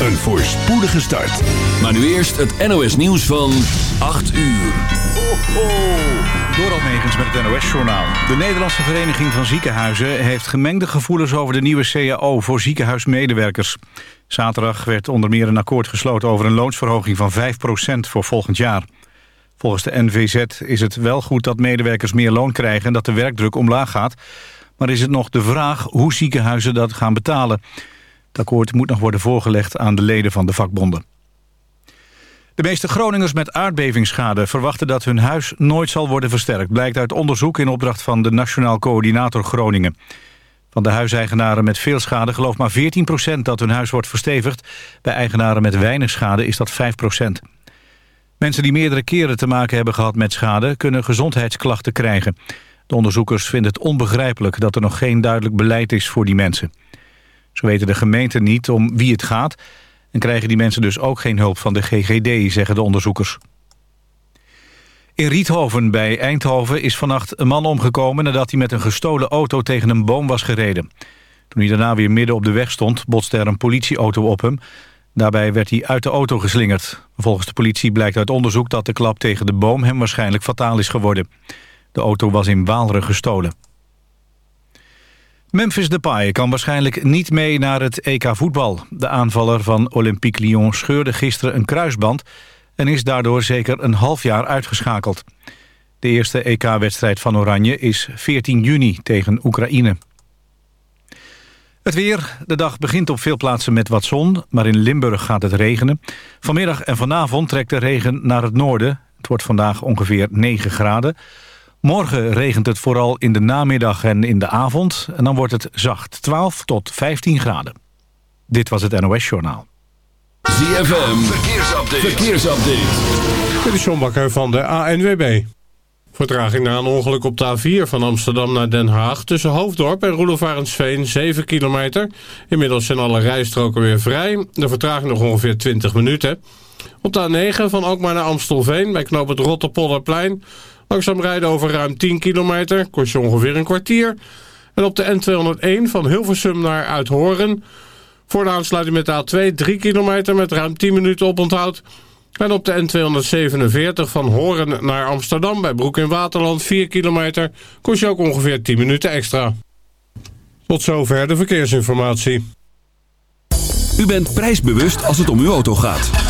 een voorspoedige start. Maar nu eerst het NOS nieuws van 8 uur. Ho, ho. Door Megens met het NOS-journaal. De Nederlandse Vereniging van Ziekenhuizen heeft gemengde gevoelens over de nieuwe CAO voor ziekenhuismedewerkers. Zaterdag werd onder meer een akkoord gesloten over een loonsverhoging van 5% voor volgend jaar. Volgens de NVZ is het wel goed dat medewerkers meer loon krijgen en dat de werkdruk omlaag gaat. Maar is het nog de vraag hoe ziekenhuizen dat gaan betalen. Het akkoord moet nog worden voorgelegd aan de leden van de vakbonden. De meeste Groningers met aardbevingsschade verwachten dat hun huis nooit zal worden versterkt. Blijkt uit onderzoek in opdracht van de Nationaal Coördinator Groningen. Van de huiseigenaren met veel schade gelooft maar 14% dat hun huis wordt verstevigd. Bij eigenaren met weinig schade is dat 5%. Mensen die meerdere keren te maken hebben gehad met schade... kunnen gezondheidsklachten krijgen. De onderzoekers vinden het onbegrijpelijk dat er nog geen duidelijk beleid is voor die mensen. Zo weten de gemeenten niet om wie het gaat... en krijgen die mensen dus ook geen hulp van de GGD, zeggen de onderzoekers. In Riethoven bij Eindhoven is vannacht een man omgekomen... nadat hij met een gestolen auto tegen een boom was gereden. Toen hij daarna weer midden op de weg stond... botste er een politieauto op hem. Daarbij werd hij uit de auto geslingerd. Volgens de politie blijkt uit onderzoek dat de klap tegen de boom... hem waarschijnlijk fataal is geworden. De auto was in Waalre gestolen. Memphis Depay kan waarschijnlijk niet mee naar het EK voetbal. De aanvaller van Olympique Lyon scheurde gisteren een kruisband... en is daardoor zeker een half jaar uitgeschakeld. De eerste EK-wedstrijd van Oranje is 14 juni tegen Oekraïne. Het weer. De dag begint op veel plaatsen met wat zon, maar in Limburg gaat het regenen. Vanmiddag en vanavond trekt de regen naar het noorden. Het wordt vandaag ongeveer 9 graden. Morgen regent het vooral in de namiddag en in de avond. En dan wordt het zacht 12 tot 15 graden. Dit was het NOS Journaal. ZFM, verkeersupdate. verkeersupdate. Dit is John Bakker van de ANWB. Vertraging na een ongeluk op de A4 van Amsterdam naar Den Haag... tussen Hoofddorp en Roelofarensveen 7 kilometer. Inmiddels zijn alle rijstroken weer vrij. De vertraging nog ongeveer 20 minuten. Op de A9 van Alkmaar naar Amstelveen bij knoop het Rotterpolderplein... langzaam rijden over ruim 10 kilometer, kost je ongeveer een kwartier. En op de N201 van Hilversum naar Uithoren... voor de aansluiting met de A2 3 kilometer met ruim 10 minuten oponthoud... En op de N247 van Horen naar Amsterdam bij Broek in Waterland 4 kilometer kost je ook ongeveer 10 minuten extra. Tot zover de verkeersinformatie. U bent prijsbewust als het om uw auto gaat.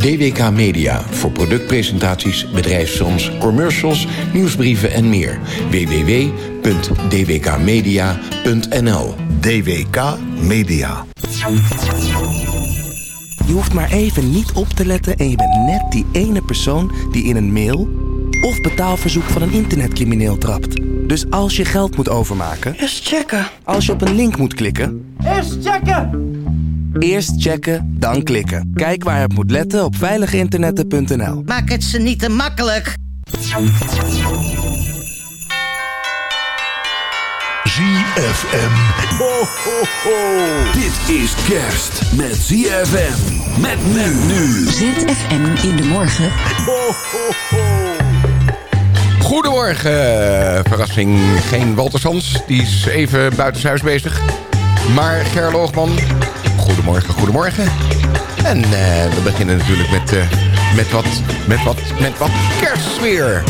DWK Media voor productpresentaties, bedrijfsfilms, commercials, nieuwsbrieven en meer. www.dwkmedia.nl DWK Media. Je hoeft maar even niet op te letten en je bent net die ene persoon die in een mail of betaalverzoek van een internetcrimineel trapt. Dus als je geld moet overmaken, Eerst checken. als je op een link moet klikken, Eerst checken. Eerst checken, dan klikken. Kijk waar je op moet letten op veiliginternetten.nl. Maak het ze niet te makkelijk. ZFM. Ho, ho, ho. Dit is kerst met ZFM. Met men nu. ZFM in de morgen. Ho, ho, ho. Goedemorgen. Verrassing, geen Walter Sans. Die is even buitenshuis bezig. Maar Ger Loogman. Goedemorgen, goedemorgen. En eh, we beginnen natuurlijk met, eh, met, wat, met, wat, met wat kerstsfeer.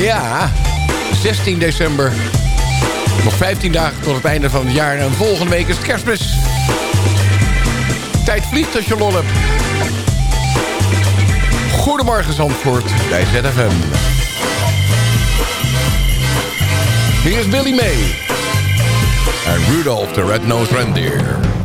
Ja, 16 december. Nog 15 dagen tot het einde van het jaar. En volgende week is kerstmis. Tijd vliegt als je lol hebt. Goedemorgen Zandvoort bij ZFM. Hier is Billy May. En Rudolph the Red-Nosed Reindeer.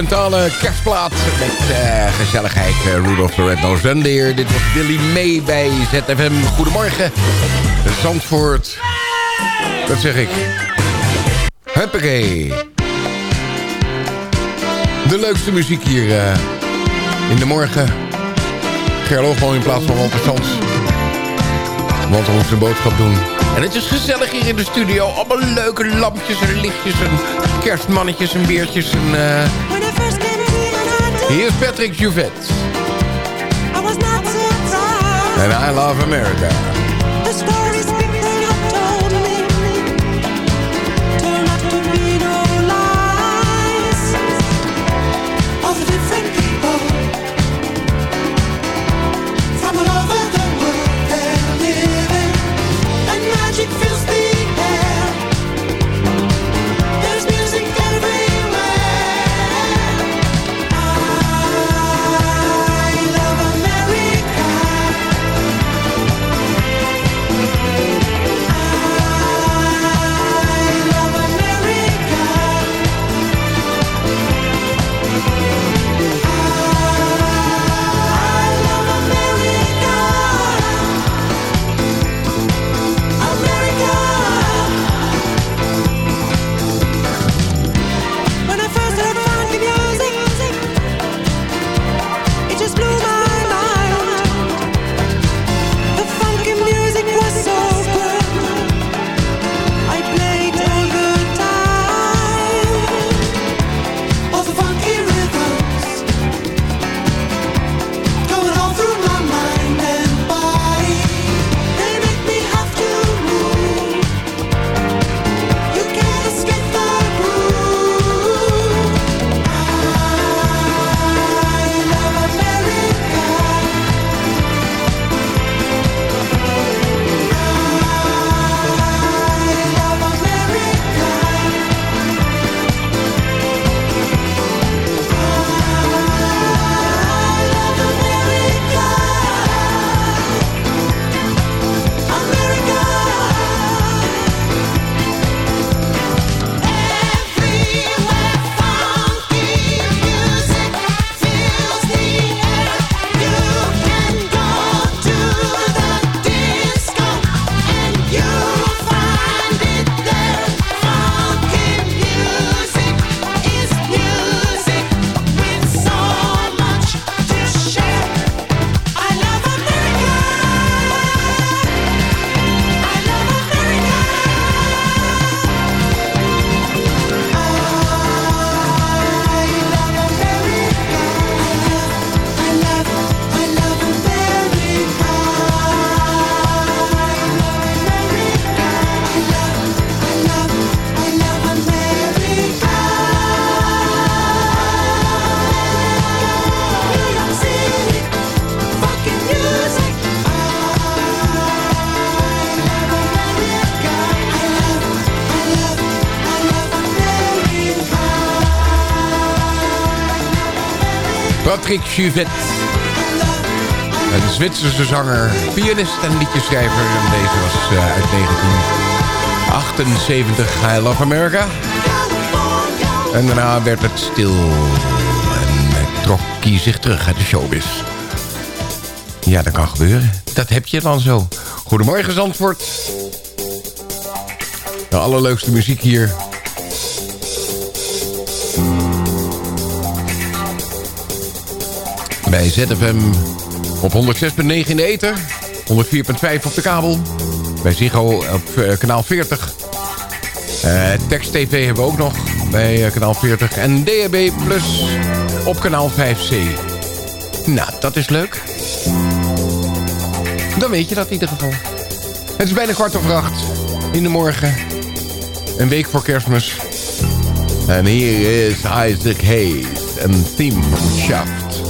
Instrumentale kerstplaat met eh, gezelligheid. eh, Rudolph the Red-Nosed Reindeer. Dit was Billy May bij ZFM. Goedemorgen. Zandvoort. Dat zeg ik. Huppakee. De leukste muziek hier eh, in de morgen. Gerloogman in plaats van Walter Sans. Want we moeten boodschap doen. En het is gezellig hier in de studio. Allemaal leuke lampjes en lichtjes en kerstmannetjes en beertjes. En, eh, Hier is Patrick Juvet. En I Love America. America. Patrick Juvet. Een Zwitserse zanger, pianist en liedjeschrijver. Deze was eh, uit 1978, I Love America. En daarna werd het stil. En trok hij zich terug uit de showbiz. Ja, dat kan gebeuren. Dat heb je dan zo. Goedemorgen Zandvoort. De allerleukste muziek hier. Bij ZFM op 106.9 in de ether. 104.5 op de kabel. Bij Ziggo op eh, kanaal 40. Eh Text TV hebben we ook nog bij eh, kanaal 40. En DHB Plus op kanaal 5C. Nou, dat is leuk. Dan weet je dat in ieder geval. Het is bijna kwart over acht in de morgen. Een week voor kerstmis. En hier is Isaac Hayes. Een theme from Shaft.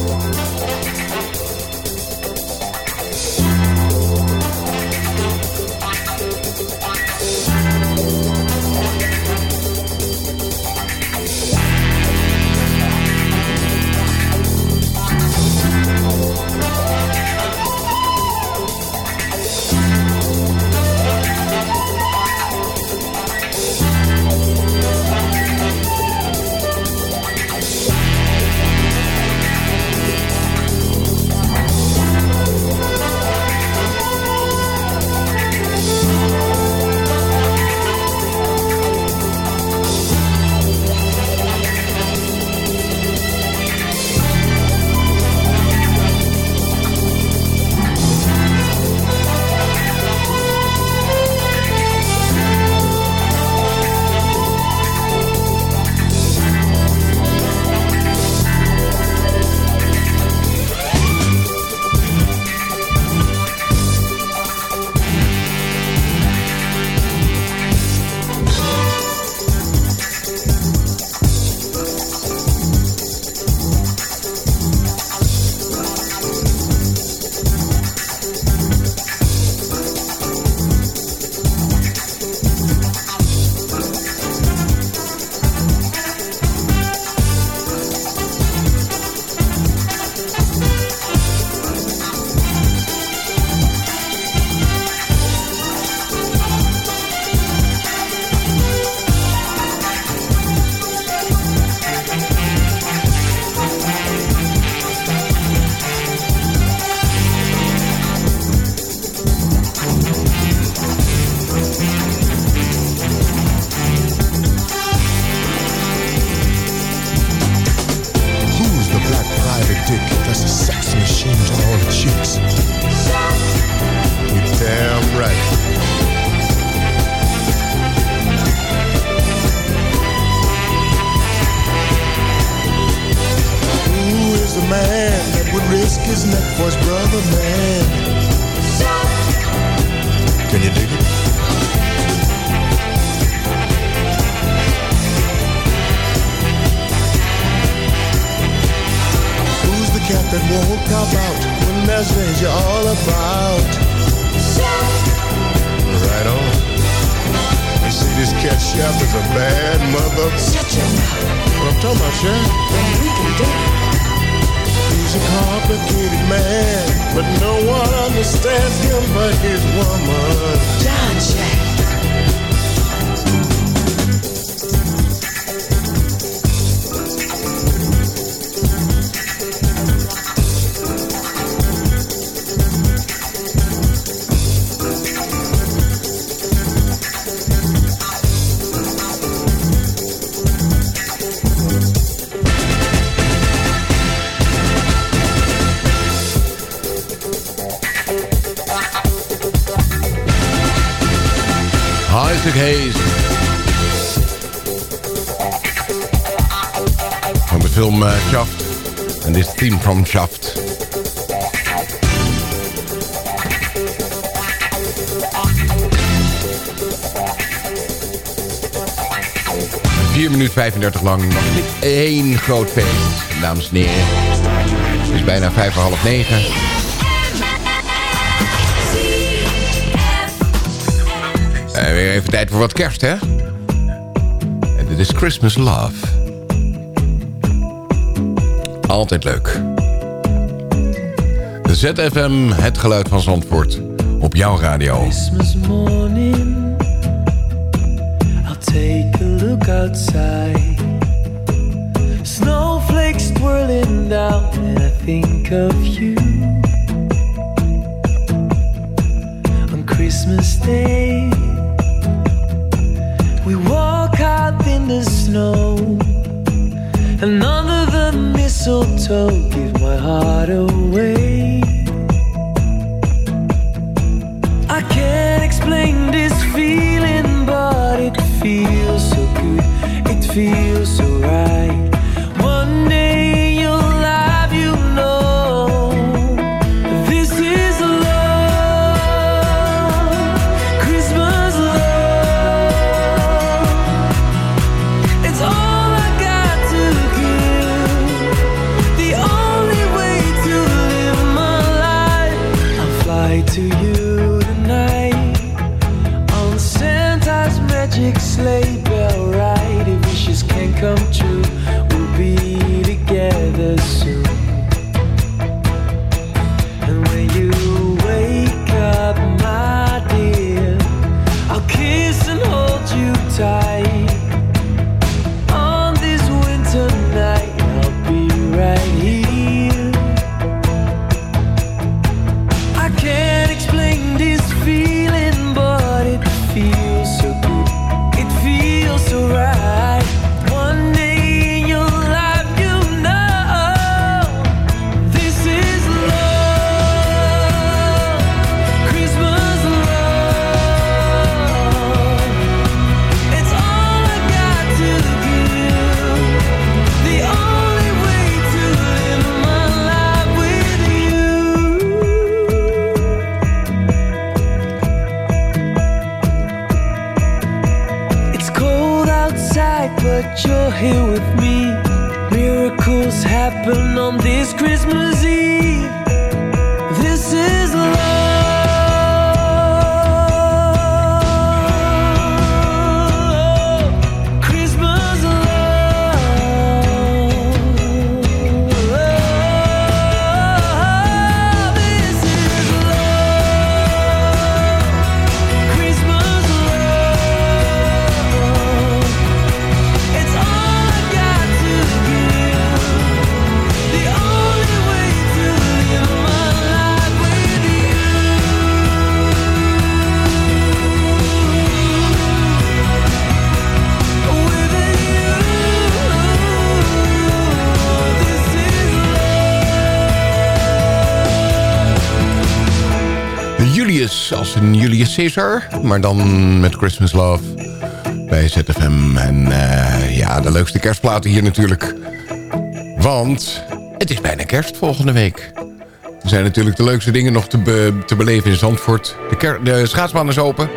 35 lang. Nog één groot feest, dames en heren. Het is bijna vijf voor half negen. En weer even tijd voor wat kerst, hè? En dit is Christmas Love. Altijd leuk. De ZFM, het geluid van Zandvoort. Op jouw radio. Christmas morning, take a look outside. Twirling down, and I think of you. On Christmas Day, we walk out in the snow, and under the mistletoe, give my heart away. I can't explain this feeling, but it feels so good. It feels so right. Caesar. Maar dan met Christmas Love bij ZFM. En eh, ja, de leukste kerstplaten hier natuurlijk. Want het is bijna kerst volgende week. Er zijn natuurlijk de leukste dingen nog te, be- te beleven in Zandvoort. De, de schaatsbaan is open.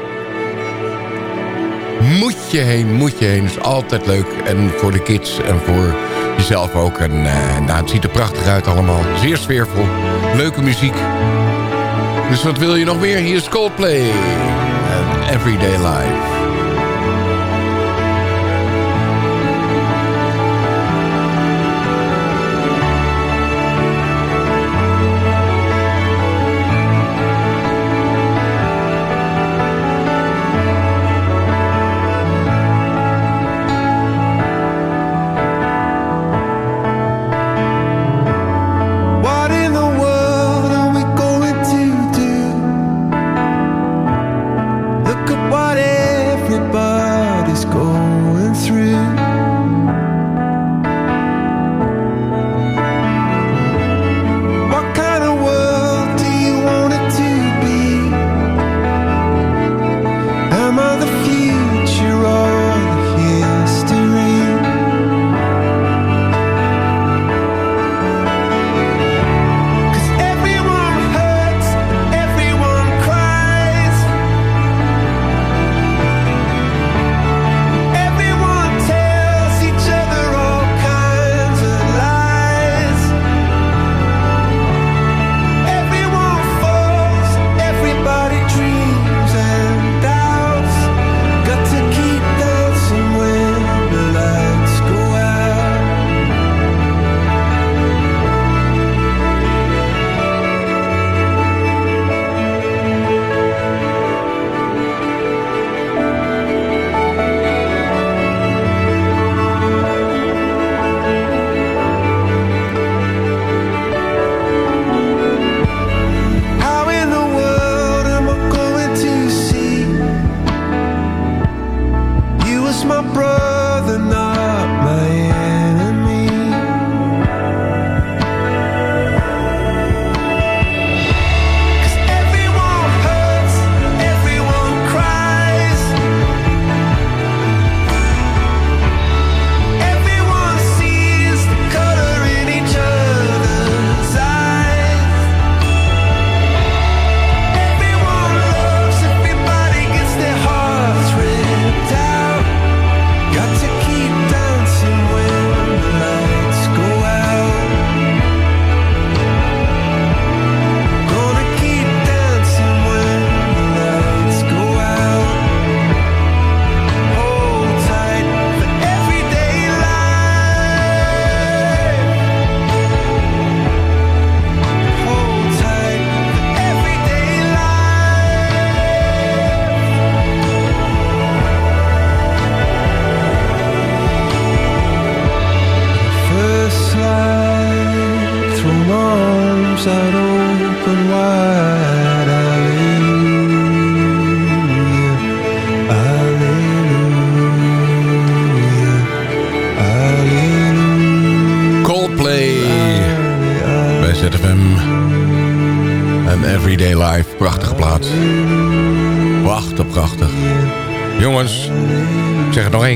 Moet je heen, moet je heen. is altijd leuk. En voor de kids en voor jezelf ook. En eh, nou, het ziet er prachtig uit allemaal. Zeer sfeervol. Leuke muziek. Dus wat wil je nog meer? Hier is Coldplay. Everyday Life.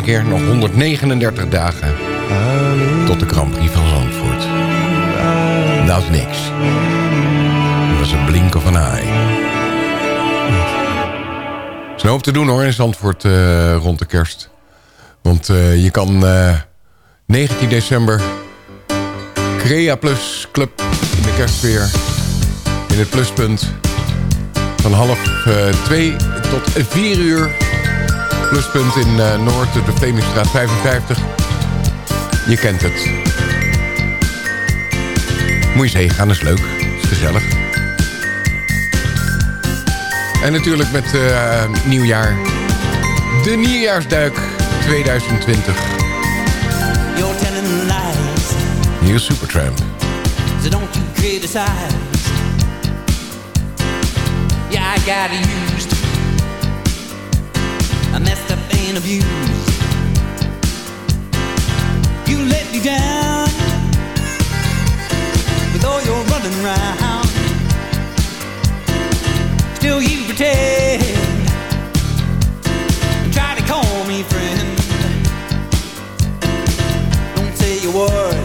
Keer, nog 139 dagen tot de Grand Prix van Zandvoort. Dat is niks. Dat is een blink of een eye. Er is een hoop te doen hoor in Zandvoort eh, rond de kerst. Want eh, je kan eh, 19 december Crea Plus Club in de kerstfeer. In het pluspunt. Van half eh, twee tot vier uur. Pluspunt in eh, Noord, de Vlemingstraat 55. Je kent het. Moet je eens heen gaan, dat is leuk. is gezellig. En natuurlijk met eh, nieuwjaar. De nieuwjaarsduik 2020. You're telling lies, Nieuw Supertramp. so don't you criticize. Yeah, I got used. I messed up and abused. You let me down with all your running around. Still you pretend and try to call me friend. Don't say a word.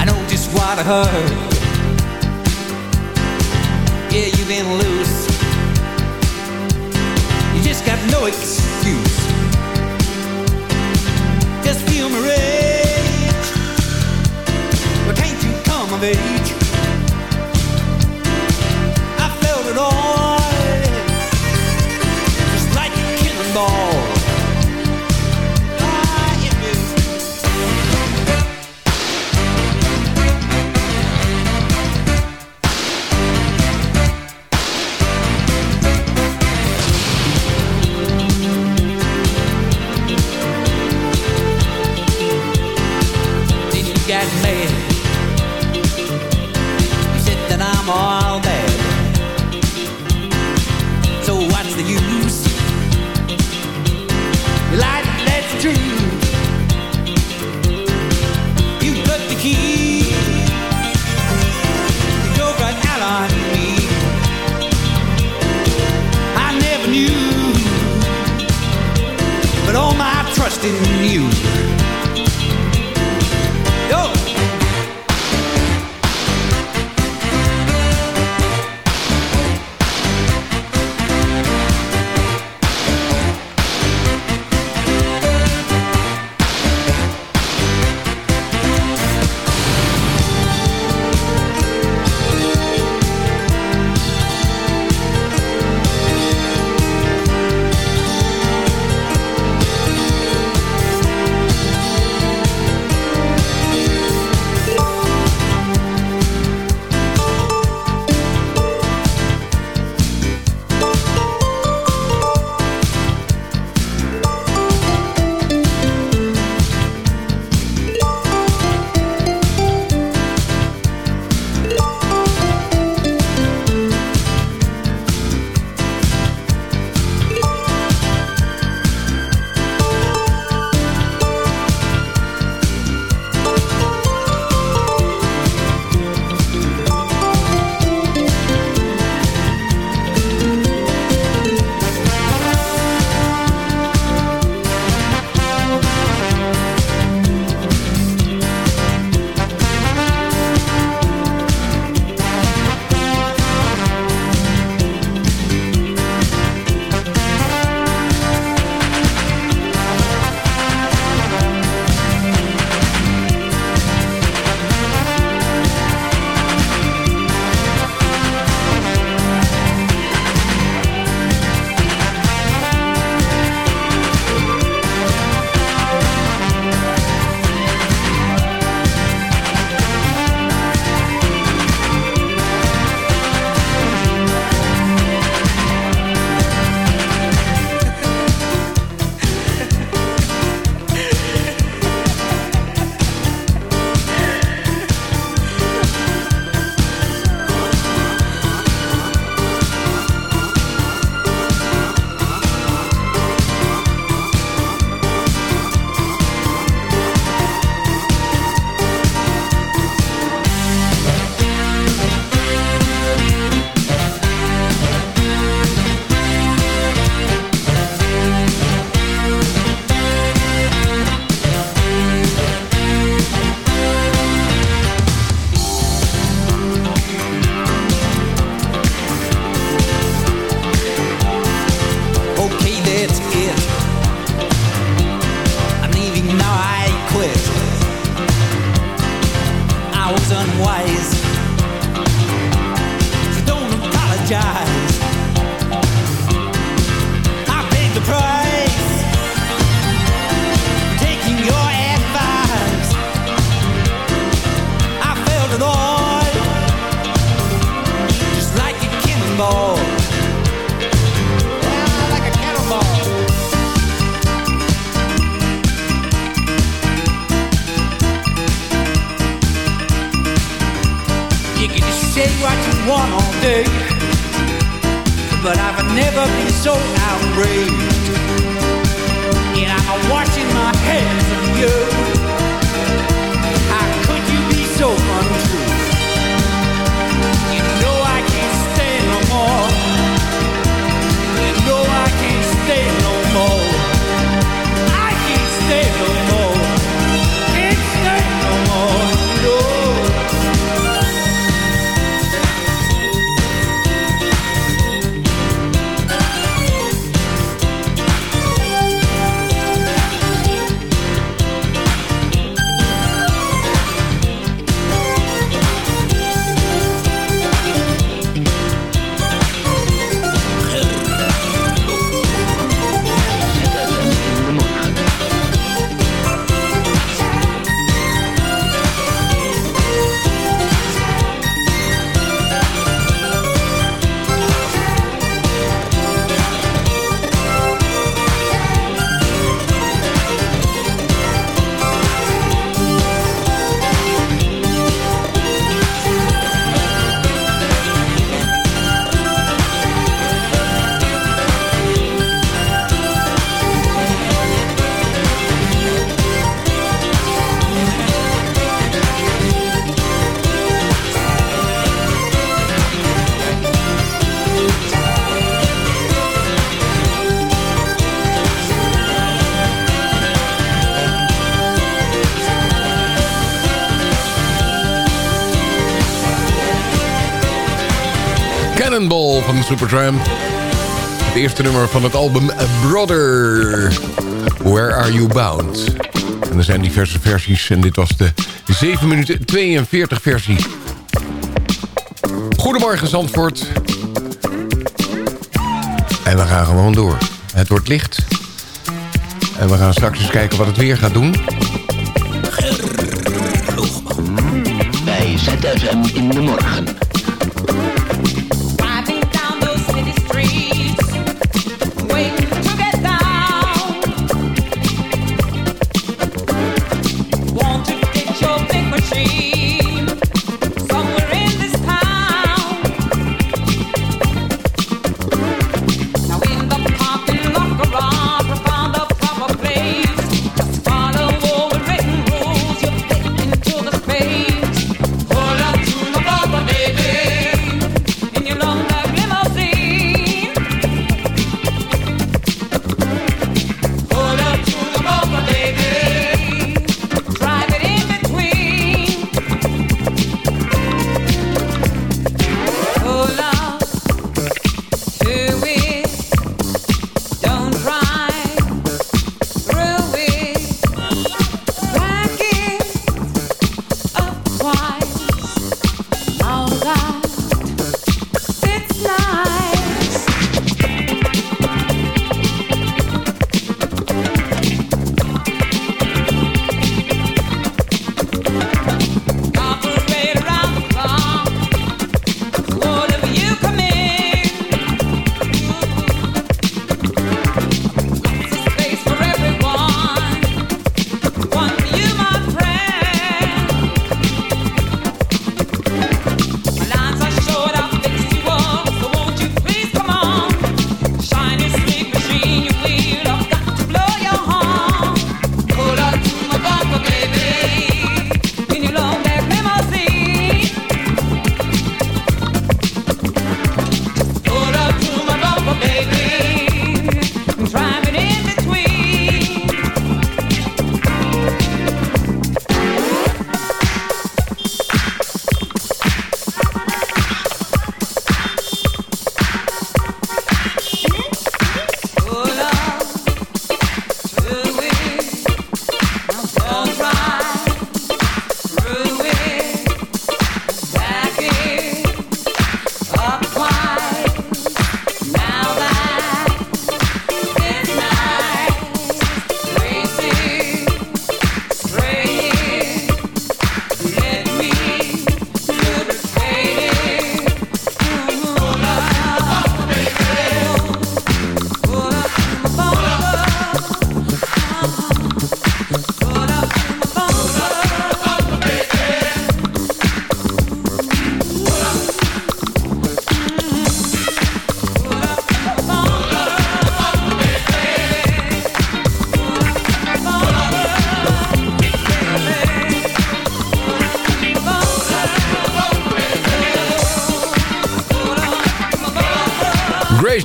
I know just what I heard. Yeah, you've been loose. You just got no excuse. Just feel my rage. But can't you come of age? What's the use? So outraged. Supertramp. Het eerste nummer van het album Brother. Where Are You Bound? En er zijn diverse versies en dit was de 7 minuten 42 versie. Goedemorgen Zandvoort. En we gaan gewoon door. Het wordt licht. En we gaan straks eens kijken wat het weer gaat doen. Bij ZFM in de morgen.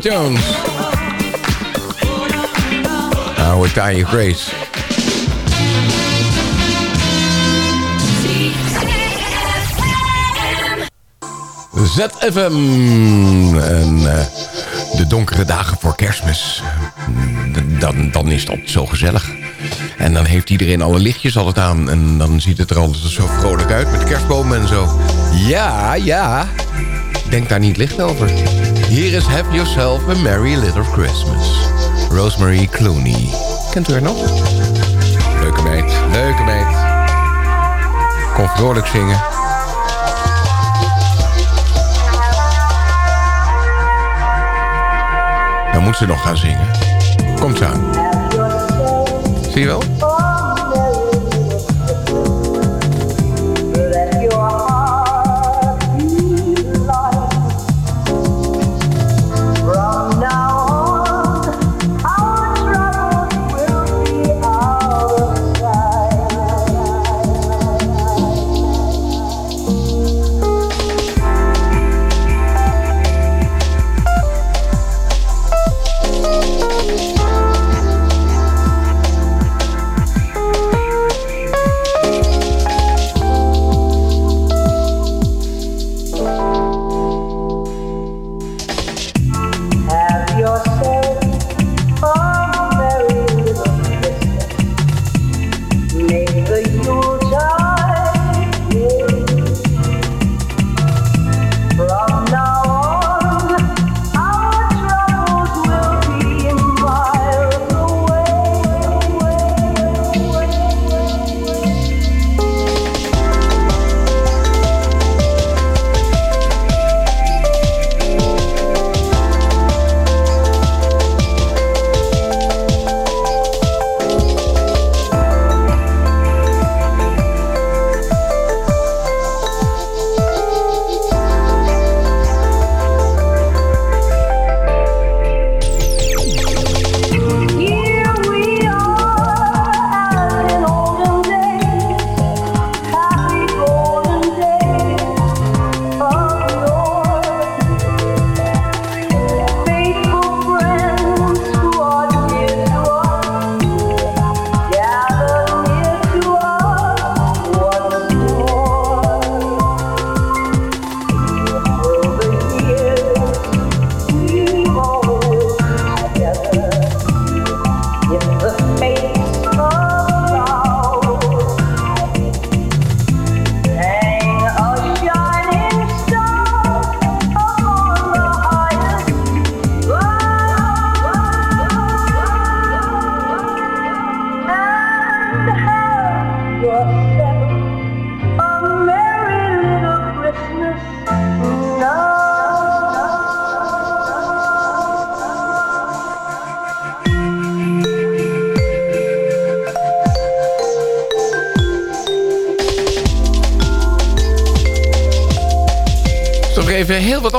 Jones. Oude taaie Grace. ZFM. En eh, de donkere dagen voor kerstmis. D- Dan, dan is altijd zo gezellig. En dan heeft iedereen alle lichtjes altijd aan. En dan ziet het er altijd zo vrolijk uit met kerstbomen en zo. Ja, ja. Denk daar niet licht over. Hier is Have Yourself a Merry Little Christmas. Rosemary Clooney. Kent u haar nog? Leuke meid, leuke meid. Kon vrolijk zingen. Dan moet ze nog gaan zingen. Komt ze aan. Zie je wel?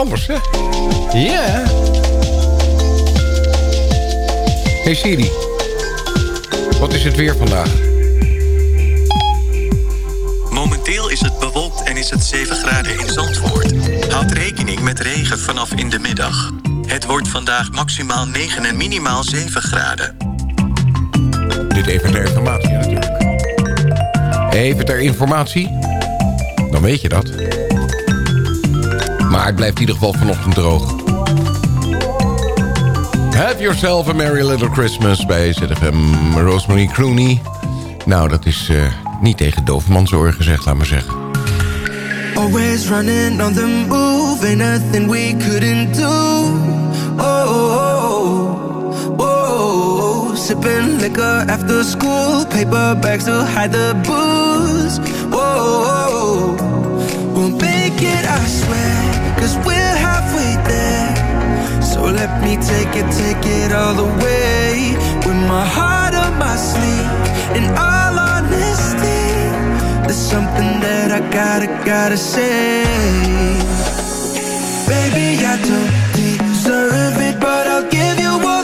Hè? Ja. Hey Siri. Wat is het weer vandaag? Momenteel is het bewolkt en is het 7 graden in Zandvoort. Houd rekening met regen vanaf in de middag. Het wordt vandaag maximaal 9 en minimaal 7 graden. Dit even ter informatie natuurlijk. Even ter informatie. Dan weet je dat. Maar het blijft in ieder geval vanochtend droog. Have yourself a merry little Christmas bij ZFM Rosemary Clooney. Nou, dat is eh, niet tegen doofmansoor gezegd, laat maar zeggen. Always running on the move, ain't nothing we couldn't do. Oh, oh, oh, oh. sipping liquor after school, paper bags to hide the booze. Whoa, oh, we'll make it, I swear, cause we're halfway there. So let me take it, take it all the way. With my heart on my sleeve, in all honesty, there's something that I gotta, gotta say. Baby, I don't deserve it, but I'll give you all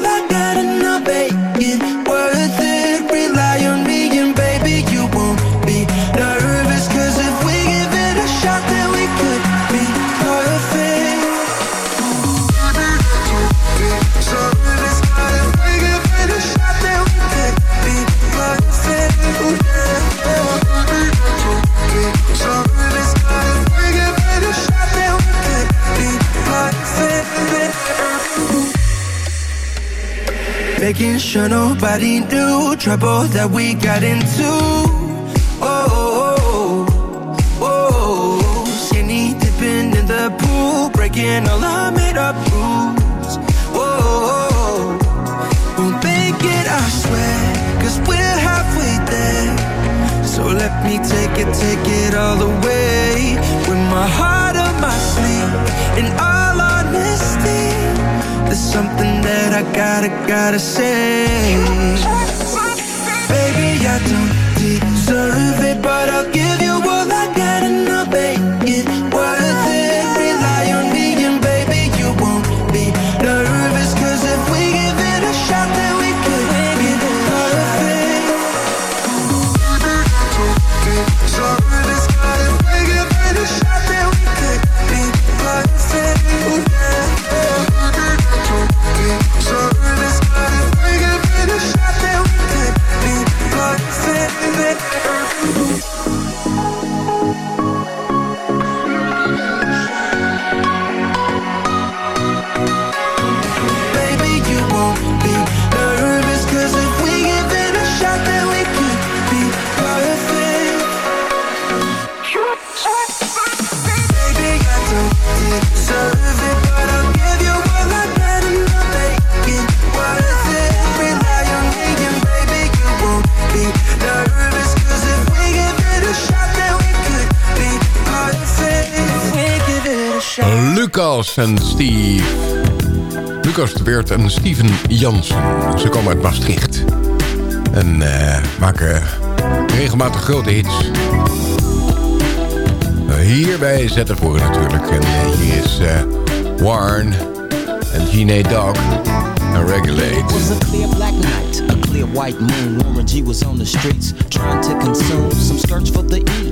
making sure nobody knew trouble that we got into. Oh, oh, oh, oh. skinny dipping in the pool, breaking all our made up rules. Whoa, we'll make it, I swear, cause we're halfway there. So let me take it, take it all the way. I gotta, gotta say. Baby, I don't deserve it, but I'll give Lucas en Steve. Lucas de Weert en Steven Jansen. Ze komen uit Maastricht. En eh, maken regelmatig grote hits. Hier bij voor natuurlijk. En eh, hier is eh, Warren en Gene Dog en Regulate. It was a clear black night, a clear white moon. Warren G was on the streets trying to consume some skirts for the E,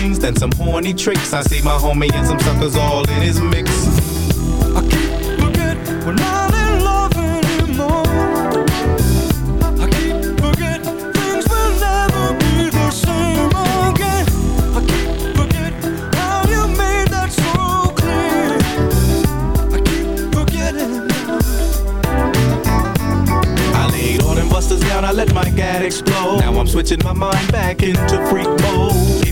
things than some horny tricks. I see my homie and some suckers all in his mix. I keep forget, we're not in love anymore. I things will never be the same again. I how you made that so clear. I keep forgetting. I laid all them down, I let my gat explode. Now I'm switching my mind back into freak mode.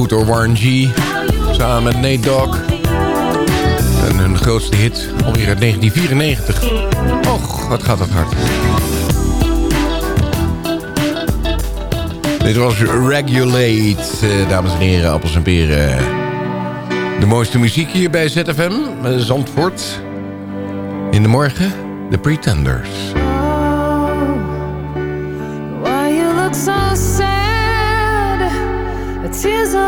goed door Warren G. Samen met Nate Dogg. En hun grootste hit alweer uit 1994. Och, wat gaat dat hard. Dit was Regulate, eh, dames en heren, appels en peren. De mooiste muziek hier bij ZFM, eh, Zandvoort. In de morgen, The Pretenders.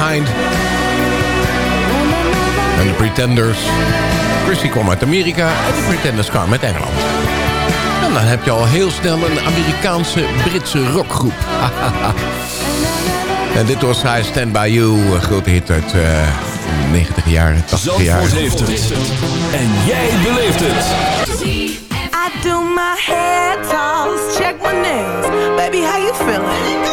Behind. En de Pretenders. Chrissy kwam uit Amerika en de Pretenders kwamen uit Engeland. En dan heb je al heel snel een Amerikaanse Britse rockgroep. en dit was I Stand By You, een grote hit uit 90 jaar, 80 jaar. En jij beleeft het. I do my hair toss, check my nails. Baby, how you feeling?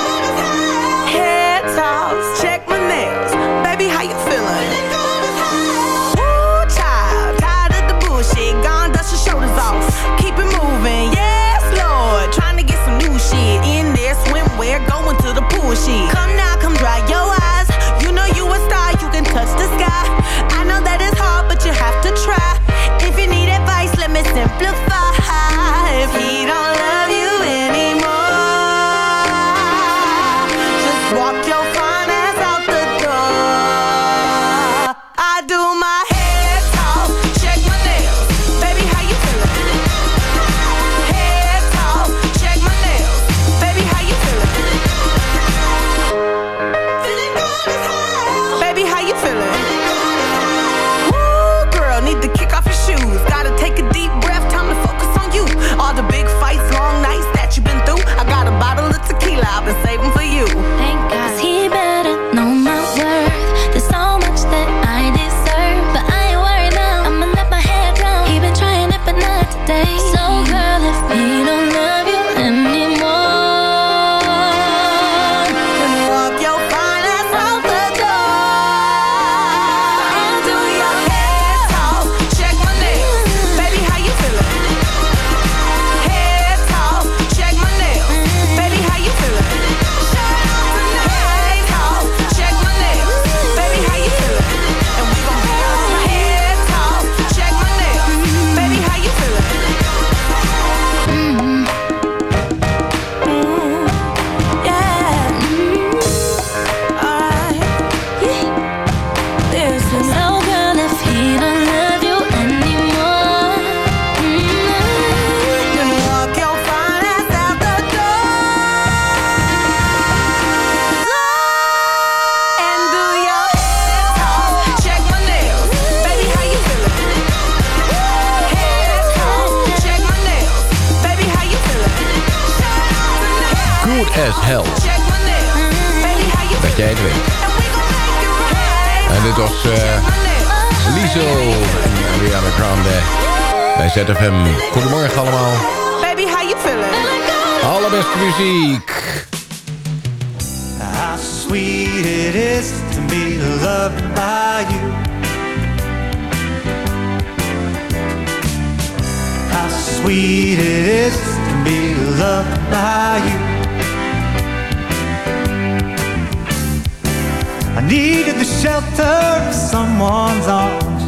I needed the shelter of someone's arms.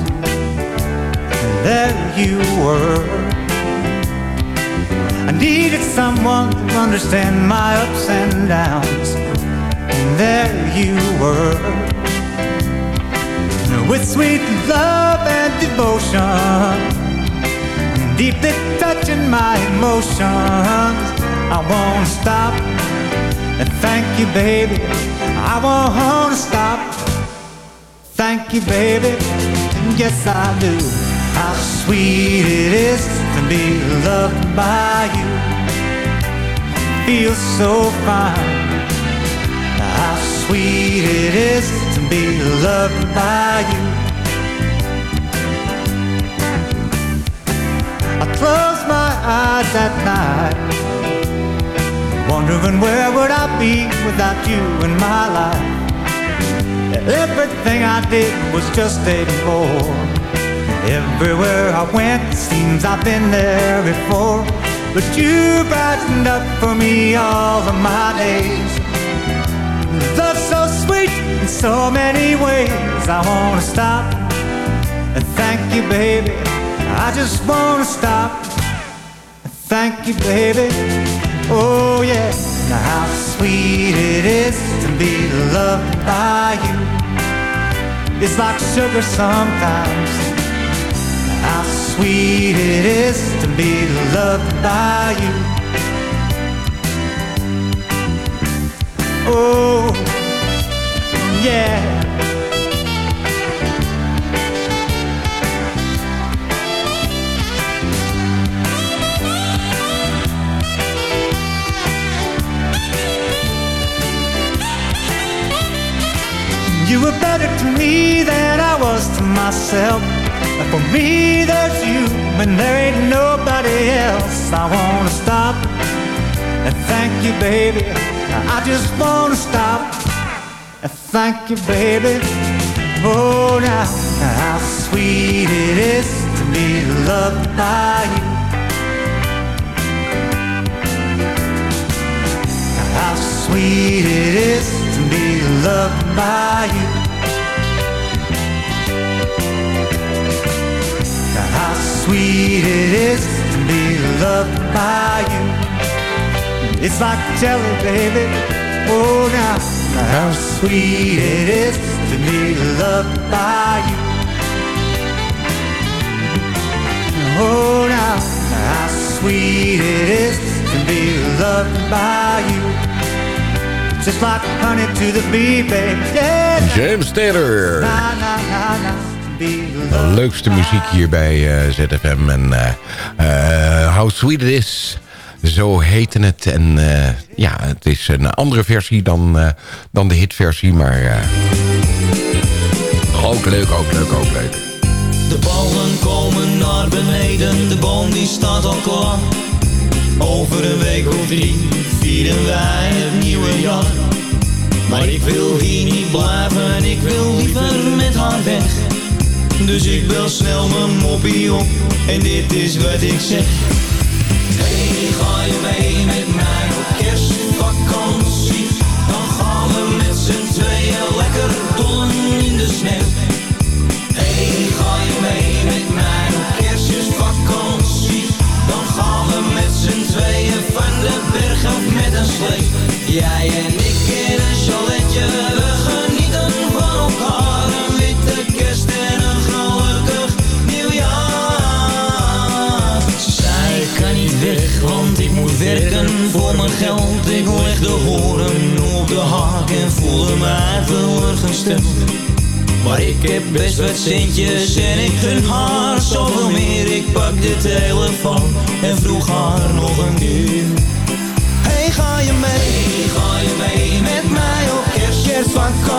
And there you were. I needed someone to understand my ups and downs. And there you were. With sweet love and devotion, deeply touching my emotions. I won't stop and thank you, baby. I won't stop. Thank you, baby. Yes, I do. How sweet it is to be loved by you. Feels so fine. How sweet it is to be loved by you. I close my eyes at night, wondering where would I be without you in my life. Everything I did was just a bore. Everywhere I went, seems I've been there before. But you brightened up for me all of my days. Love so sweet in so many ways. I wanna stop and thank you, baby. I just wanna stop and thank you, baby. Oh yeah, now how sweet it is to be loved by you. It's like sugar sometimes. How sweet it is to be loved by you. Oh, yeah. You were better to me than I was to myself. And for me, there's you, and there ain't nobody else. I wanna stop and thank you, baby. I just wanna stop and thank you, baby. Oh, now, how sweet it is to be loved by you. How sweet it is to be loved by you. How sweet it is to be loved by you. It's like jelly, baby. Oh, now, how sweet it is to be loved by you. Oh, now, how sweet it is to be loved by you. Just like honey to the bee, baby. Yeah. James Taylor. Na, na, na, na. Be De leukste muziek hier bij eh, ZFM. En eh, eh, How Sweet It Is. Zo heette het. En eh, ja, het is een andere versie dan, eh, dan de hitversie. Maar eh, ook leuk, ook leuk, ook leuk. De ballen komen naar beneden, de boom die staat al klaar. Over een week of drie vieren wij het nieuwe jaar. Maar ik wil hier niet blijven, ik wil liever met haar weg. Dus ik bel snel mijn moppie op en dit is wat ik zeg. Hey, ga je mee best wat centjes en ik gun haar zoveel meer. Ik pak de telefoon en vroeg haar nog een keer. Hey, ga je mee? ga je mee met mij op kerst, kerstvakantie?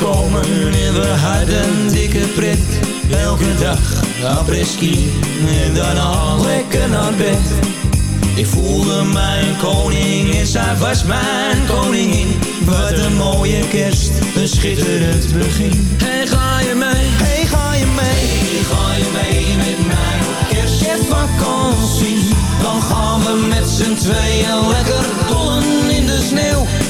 Komen en we hadden dikke pret. Elke dag apres-ski en daarna lekker naar bed. Ik voelde mijn koning en zij was mijn koningin. Wat een mooie kerst, een schitterend begin. Hey, ga je mee? Hey, ga je mee? Hey, ga je mee met mij op kerst? Kerstvakantie, dan gaan we met z'n tweeën lekker dollen in de sneeuw.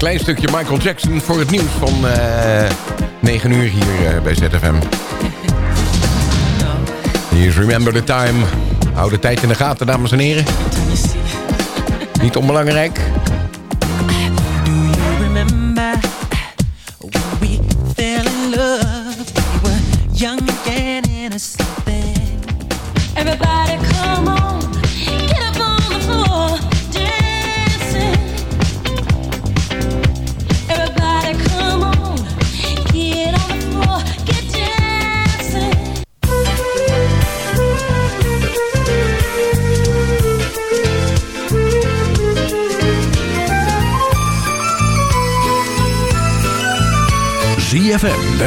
klein stukje Michael Jackson voor het nieuws van eh 9 uur hier eh, bij ZFM. Hier is Remember the Time. Hou de tijd in de gaten, dames en heren. Niet onbelangrijk.